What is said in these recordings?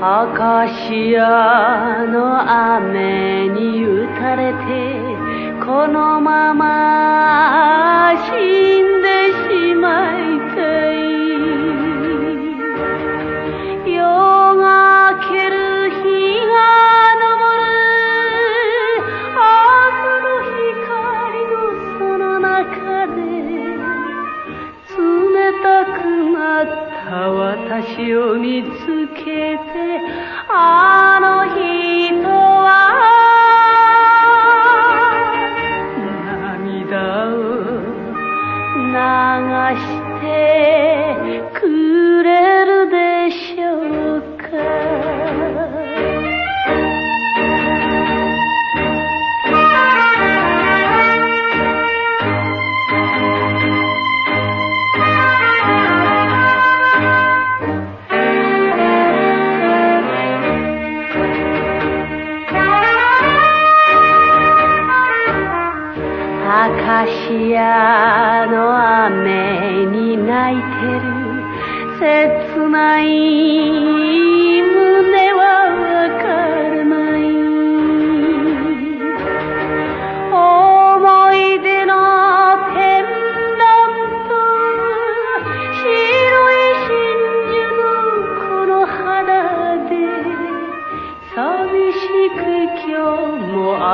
カシアの雨に打たれてこのまま死んでしまいたい。夜が明ける日が昇る。明日の光のその中で冷たくなった私を見つけてあの人ア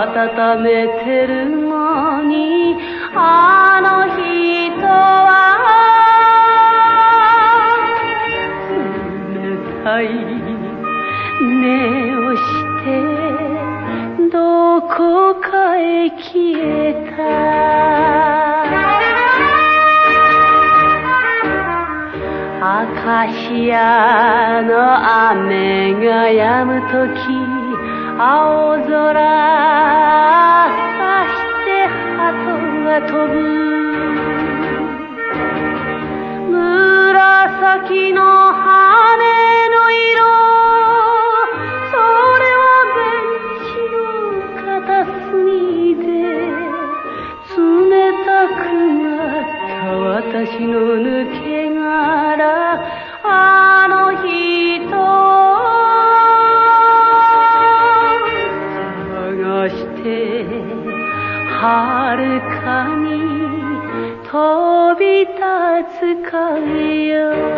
温めてるのにあの人は冷たい目をしてどこかへ消えた。アカシアの雨が止むとき青空さして鳩が飛ぶ。紫の羽の色それはベンチの片隅で冷たくなった私の抜け殻。遥かに飛び立つかよ。